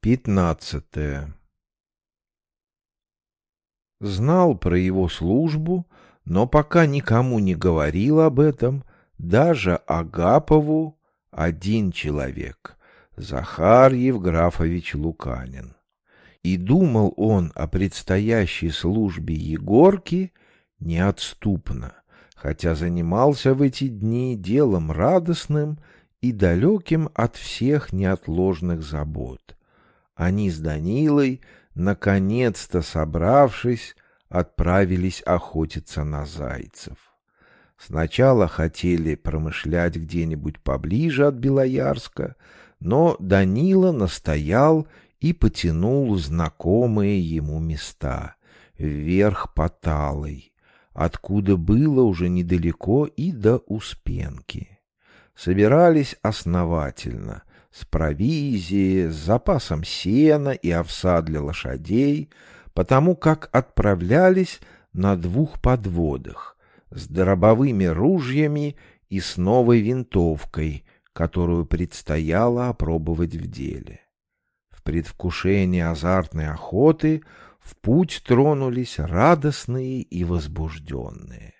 Пятнадцатое. Знал про его службу, но пока никому не говорил об этом, даже Агапову один человек — Захар Евграфович Луканин. И думал он о предстоящей службе Егорки неотступно, хотя занимался в эти дни делом радостным и далеким от всех неотложных забот. Они с Данилой, наконец-то собравшись, отправились охотиться на зайцев. Сначала хотели промышлять где-нибудь поближе от Белоярска, но Данила настоял и потянул знакомые ему места, вверх по Талой, откуда было уже недалеко и до Успенки. Собирались основательно, с провизией, с запасом сена и овса для лошадей, потому как отправлялись на двух подводах с дробовыми ружьями и с новой винтовкой, которую предстояло опробовать в деле. В предвкушении азартной охоты в путь тронулись радостные и возбужденные.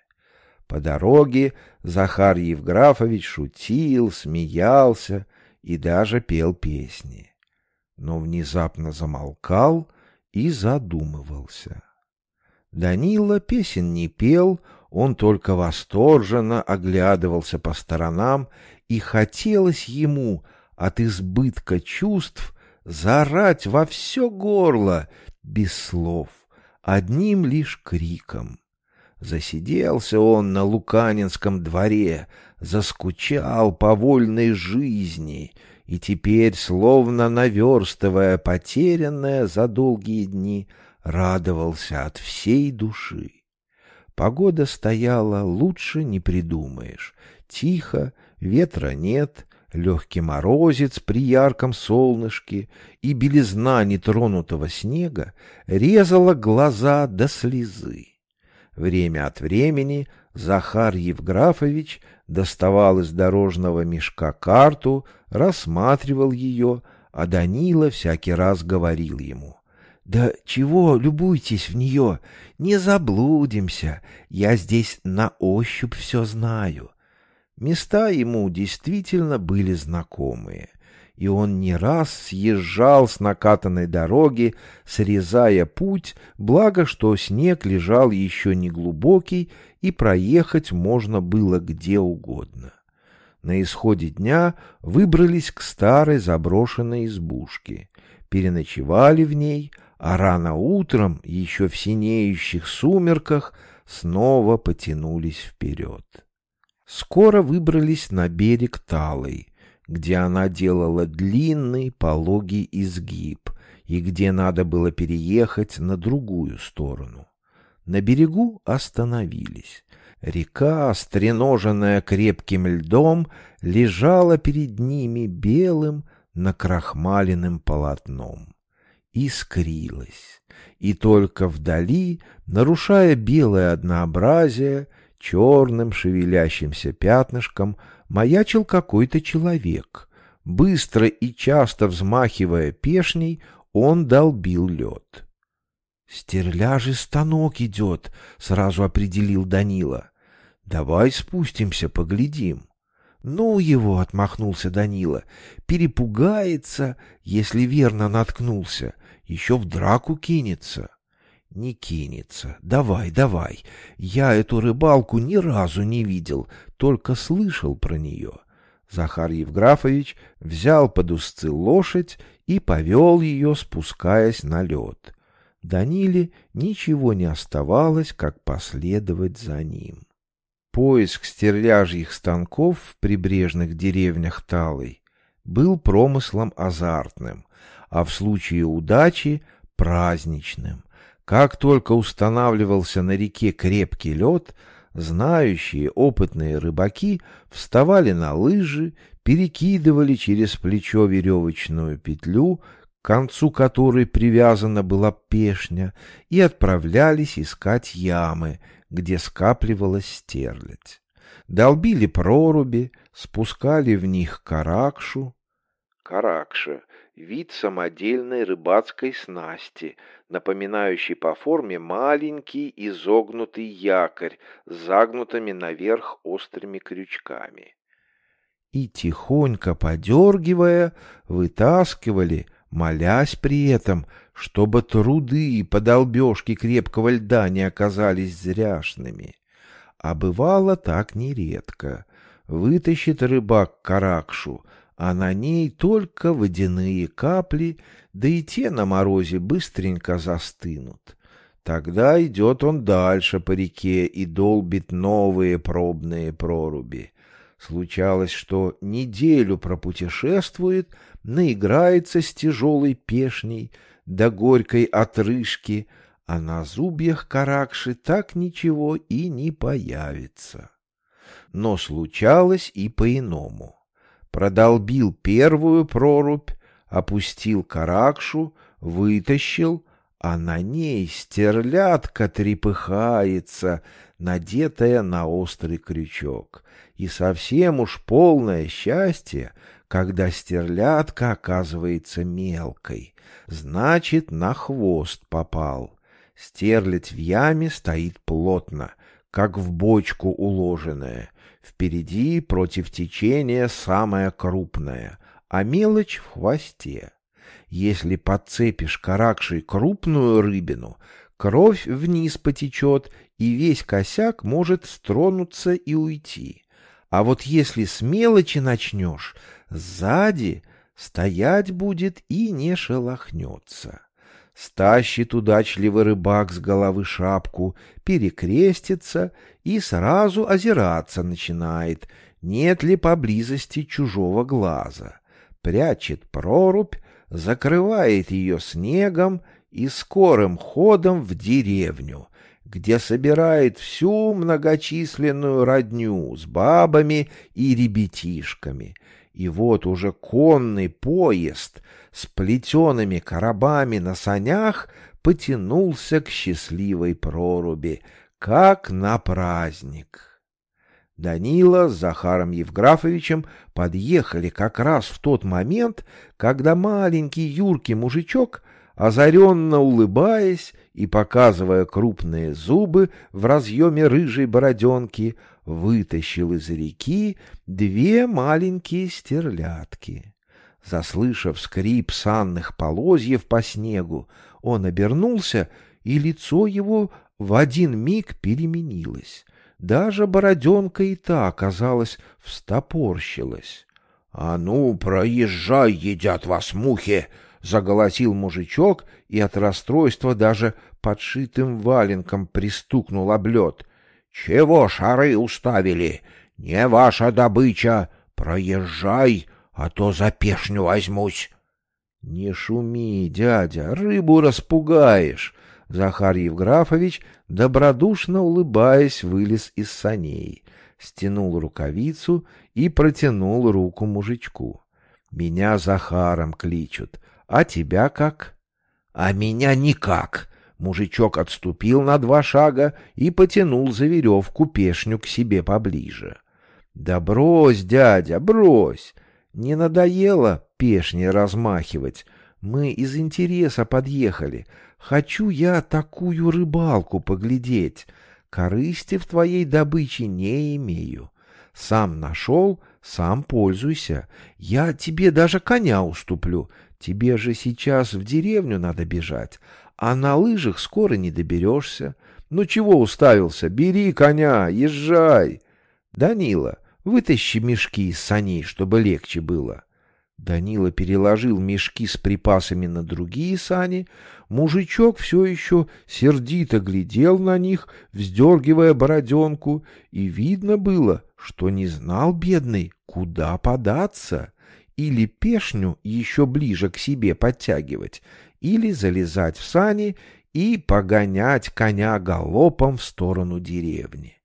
По дороге Захар Евграфович шутил, смеялся и даже пел песни. Но внезапно замолкал и задумывался. Данила песен не пел, он только восторженно оглядывался по сторонам, и хотелось ему от избытка чувств заорать во все горло, без слов, одним лишь криком. Засиделся он на Луканинском дворе, заскучал по вольной жизни, и теперь, словно наверстывая потерянное за долгие дни, радовался от всей души. Погода стояла, лучше не придумаешь. Тихо, ветра нет, легкий морозец при ярком солнышке и белизна нетронутого снега резала глаза до слезы. Время от времени Захар Евграфович доставал из дорожного мешка карту, рассматривал ее, а Данила всякий раз говорил ему. «Да чего любуйтесь в нее? Не заблудимся. Я здесь на ощупь все знаю». Места ему действительно были знакомые и он не раз съезжал с накатанной дороги, срезая путь, благо что снег лежал еще не глубокий, и проехать можно было где угодно. На исходе дня выбрались к старой заброшенной избушке, переночевали в ней, а рано утром, еще в синеющих сумерках, снова потянулись вперед. Скоро выбрались на берег Талой, где она делала длинный пологий изгиб и где надо было переехать на другую сторону. На берегу остановились. Река, стреноженная крепким льдом, лежала перед ними белым накрахмаленным полотном. Искрилась, и только вдали, нарушая белое однообразие, черным шевелящимся пятнышком маячил какой-то человек. Быстро и часто взмахивая пешней, он долбил лед. «Стерляжий станок идет», — сразу определил Данила. «Давай спустимся, поглядим». «Ну его!» — отмахнулся Данила. «Перепугается, если верно наткнулся. Еще в драку кинется». «Не кинется. Давай, давай. Я эту рыбалку ни разу не видел, только слышал про нее». Захар Евграфович взял под узцы лошадь и повел ее, спускаясь на лед. Даниле ничего не оставалось, как последовать за ним. Поиск стерляжьих станков в прибрежных деревнях Талой был промыслом азартным, а в случае удачи — праздничным. Как только устанавливался на реке крепкий лед, знающие опытные рыбаки вставали на лыжи, перекидывали через плечо веревочную петлю, к концу которой привязана была пешня, и отправлялись искать ямы, где скапливалась стерлядь. Долбили проруби, спускали в них каракшу. Каракша — вид самодельной рыбацкой снасти, напоминающий по форме маленький изогнутый якорь с загнутыми наверх острыми крючками. И тихонько подергивая, вытаскивали, молясь при этом, чтобы труды по долбежке крепкого льда не оказались зряшными. А бывало так нередко. Вытащит рыбак каракшу, а на ней только водяные капли, да и те на морозе быстренько застынут. Тогда идет он дальше по реке и долбит новые пробные проруби. Случалось, что неделю пропутешествует, наиграется с тяжелой пешней до горькой отрыжки, а на зубьях каракши так ничего и не появится. Но случалось и по-иному продолбил первую прорубь, опустил каракшу, вытащил, а на ней стерлядка трепыхается, надетая на острый крючок. И совсем уж полное счастье, когда стерлядка оказывается мелкой, значит, на хвост попал. Стерлядь в яме стоит плотно, как в бочку уложенная, Впереди против течения самая крупная, а мелочь в хвосте. Если подцепишь каракшей крупную рыбину, кровь вниз потечет, и весь косяк может стронуться и уйти. А вот если с мелочи начнешь, сзади стоять будет и не шелохнется. Стащит удачливый рыбак с головы шапку, перекрестится и сразу озираться начинает, нет ли поблизости чужого глаза. Прячет прорубь, закрывает ее снегом и скорым ходом в деревню, где собирает всю многочисленную родню с бабами и ребятишками. И вот уже конный поезд — с плетеными коробами на санях потянулся к счастливой проруби, как на праздник. Данила с Захаром Евграфовичем подъехали как раз в тот момент, когда маленький юркий мужичок, озаренно улыбаясь и показывая крупные зубы в разъеме рыжей бороденки, вытащил из реки две маленькие стерлядки. Заслышав скрип санных полозьев по снегу, он обернулся, и лицо его в один миг переменилось. Даже бороденка и та, казалось, встопорщилась. — А ну, проезжай, едят вас мухи! — заголосил мужичок и от расстройства даже подшитым валенком пристукнул об лед. — Чего шары уставили? Не ваша добыча! Проезжай! — а то за пешню возьмусь. — Не шуми, дядя, рыбу распугаешь. Захар Евграфович, добродушно улыбаясь, вылез из саней, стянул рукавицу и протянул руку мужичку. — Меня Захаром кличут, а тебя как? — А меня никак. Мужичок отступил на два шага и потянул за веревку пешню к себе поближе. — Да брось, дядя, брось! Не надоело пешне размахивать. Мы из интереса подъехали. Хочу я такую рыбалку поглядеть. Корысти в твоей добыче не имею. Сам нашел, сам пользуйся. Я тебе даже коня уступлю. Тебе же сейчас в деревню надо бежать, а на лыжах скоро не доберешься. Ну чего уставился? Бери коня, езжай. Данила, Вытащи мешки из саней, чтобы легче было. Данила переложил мешки с припасами на другие сани. Мужичок все еще сердито глядел на них, вздергивая бороденку, и видно было, что не знал бедный, куда податься. Или пешню еще ближе к себе подтягивать, или залезать в сани и погонять коня галопом в сторону деревни.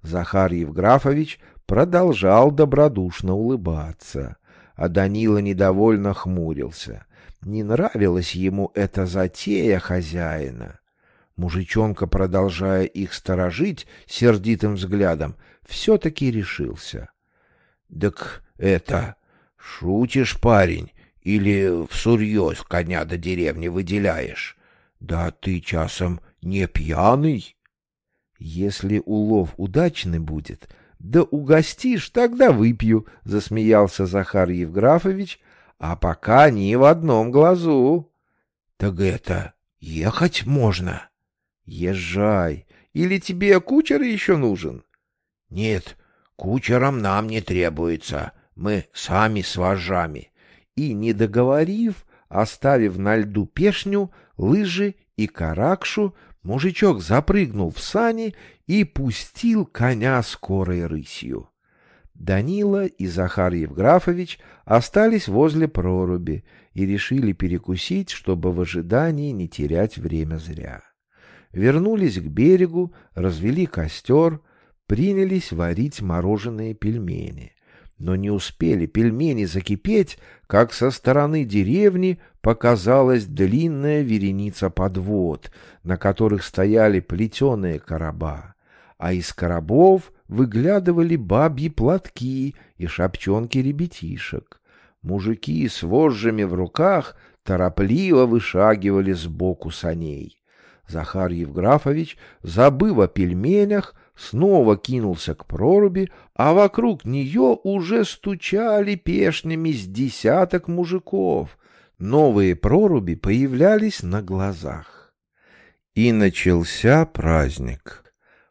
Захар Евграфович продолжал добродушно улыбаться, а Данила недовольно хмурился. Не нравилась ему эта затея хозяина. Мужичонка, продолжая их сторожить сердитым взглядом, все-таки решился. — Так это... Шутишь, парень, или всерьез коня до деревни выделяешь? Да ты часом не пьяный? Если улов удачный будет, да угостишь, тогда выпью, — засмеялся Захар Евграфович, — а пока ни в одном глазу. — Так это, ехать можно? — Езжай. Или тебе кучер еще нужен? — Нет, кучером нам не требуется. Мы сами с вожами. И, не договорив, оставив на льду пешню, лыжи и каракшу, мужичок запрыгнул в сани и пустил коня скорой рысью. Данила и Захар Евграфович остались возле проруби и решили перекусить, чтобы в ожидании не терять время зря. Вернулись к берегу, развели костер, принялись варить мороженые пельмени. Но не успели пельмени закипеть, как со стороны деревни показалась длинная вереница подвод, на которых стояли плетеные короба, а из коробов выглядывали бабьи платки и шапчонки ребятишек. Мужики с вожжами в руках торопливо вышагивали сбоку саней. Захар Евграфович, забыв о пельменях, снова кинулся к проруби, а вокруг нее уже стучали пешнями с десяток мужиков. Новые проруби появлялись на глазах. И начался праздник.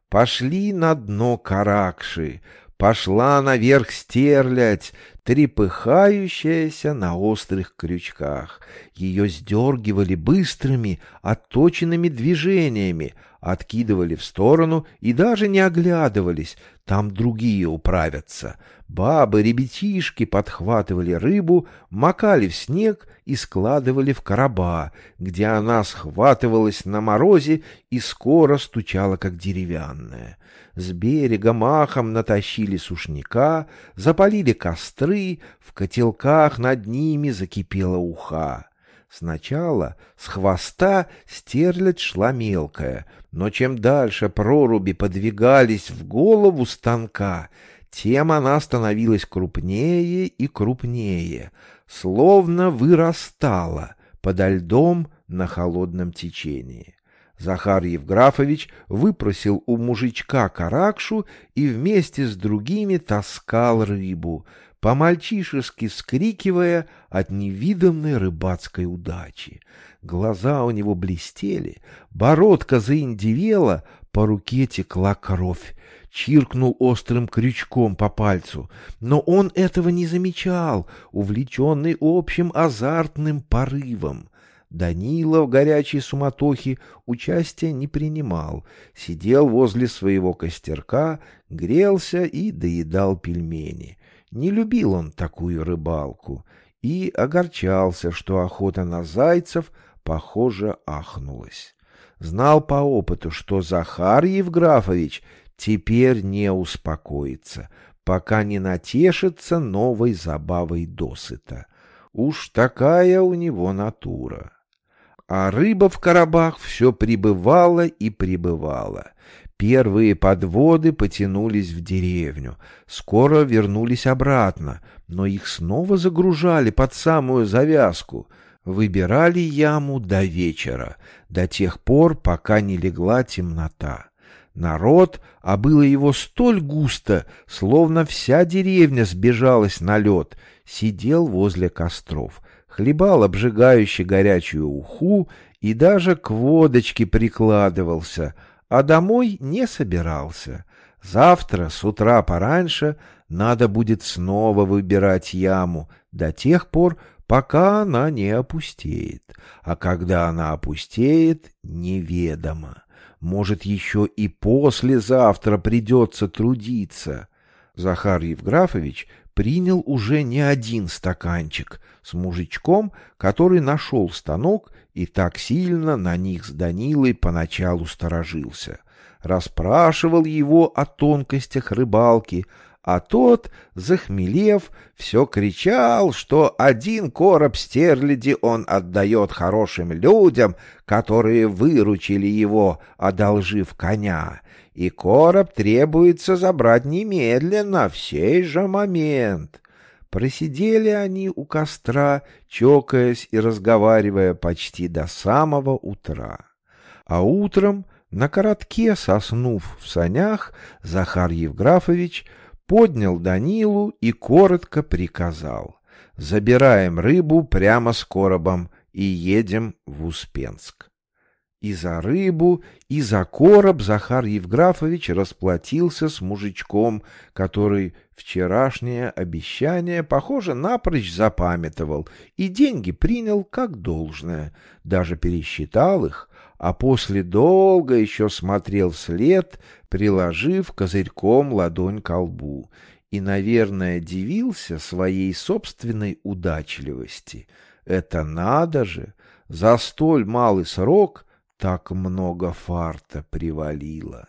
Пошли на дно каракши, пошла наверх стерлядь, трепыхающаяся на острых крючках. Ее сдергивали быстрыми, отточенными движениями, откидывали в сторону и даже не оглядывались, там другие управятся. Бабы, ребятишки подхватывали рыбу, макали в снег и складывали в короба, где она схватывалась на морозе и скоро стучала, как деревянная. С берега махом натащили сушняка, запалили костры, в котелках над ними закипела уха. Сначала с хвоста стерлядь шла мелкая, но чем дальше проруби подвигались в голову станка, тем она становилась крупнее и крупнее, словно вырастала подо льдом на холодном течении. Захар Евграфович выпросил у мужичка каракшу и вместе с другими таскал рыбу, по-мальчишески вскрикивая от невиданной рыбацкой удачи. Глаза у него блестели, бородка заиндивела, по руке текла кровь, чиркнул острым крючком по пальцу, но он этого не замечал, увлеченный общим азартным порывом. Данила в горячей суматохе участия не принимал, сидел возле своего костерка, грелся и доедал пельмени. Не любил он такую рыбалку и огорчался, что охота на зайцев, похоже, ахнулась. Знал по опыту, что Захар Евграфович теперь не успокоится, пока не натешится новой забавой досыта. Уж такая у него натура. А рыба в коробах все прибывала и прибывала. Первые подводы потянулись в деревню, скоро вернулись обратно, но их снова загружали под самую завязку. Выбирали яму до вечера, до тех пор, пока не легла темнота. Народ, а было его столь густо, словно вся деревня сбежалась на лед, сидел возле костров, хлебал обжигающий горячую уху и даже к водочке прикладывался — а домой не собирался. Завтра с утра пораньше надо будет снова выбирать яму до тех пор, пока она не опустеет. А когда она опустеет, неведомо. Может, еще и послезавтра придется трудиться. Захар Евграфович принял уже не один стаканчик с мужичком, который нашел станок и так сильно на них с Данилой поначалу сторожился. Расспрашивал его о тонкостях рыбалки, а тот, захмелев, все кричал, что один короб стерляди он отдает хорошим людям, которые выручили его, одолжив коня, и короб требуется забрать немедленно, в сей же момент. Просидели они у костра, чокаясь и разговаривая почти до самого утра. А утром, на коротке соснув в санях, Захар Евграфович поднял Данилу и коротко приказал. «Забираем рыбу прямо с коробом и едем в Успенск». И за рыбу, и за короб Захар Евграфович расплатился с мужичком, который вчерашнее обещание, похоже, напрочь запамятовал и деньги принял как должное, даже пересчитал их, а после долго еще смотрел вслед, приложив козырьком ладонь к лбу, и, наверное, дивился своей собственной удачливости. Это надо же! За столь малый срок — так много фарта привалило.